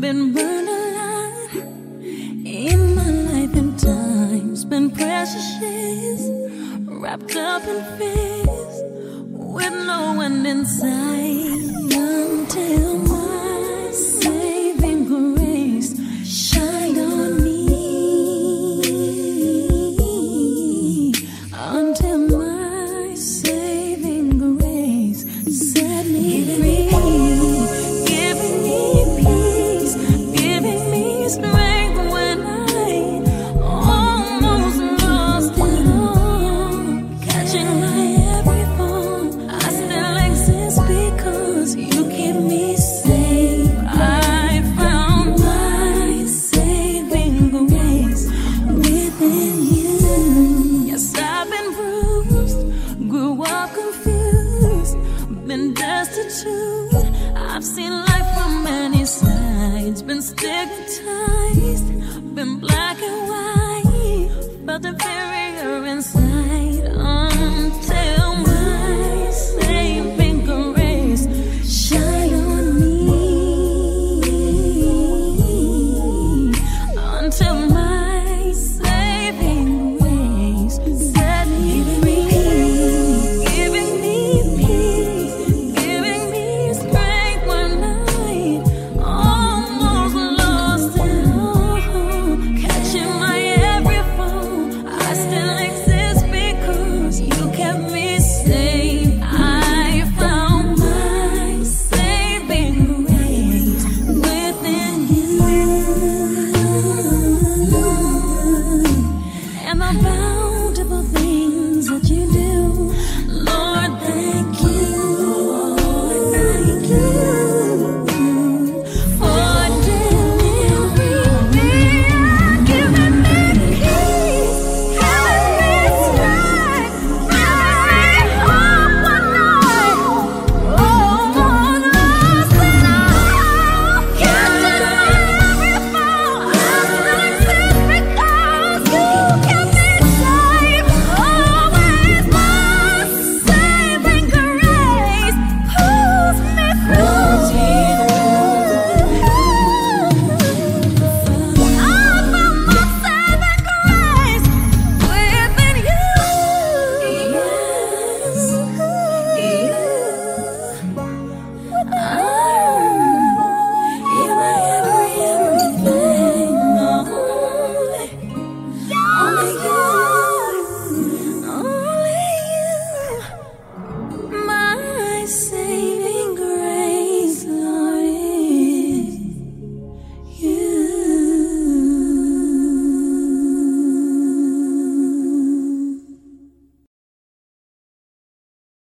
Been burned alive in my life and time's been precious wrapped up in fears with no end inside. I've seen life from many sides, been stigmatized, been black and white, but the thanks.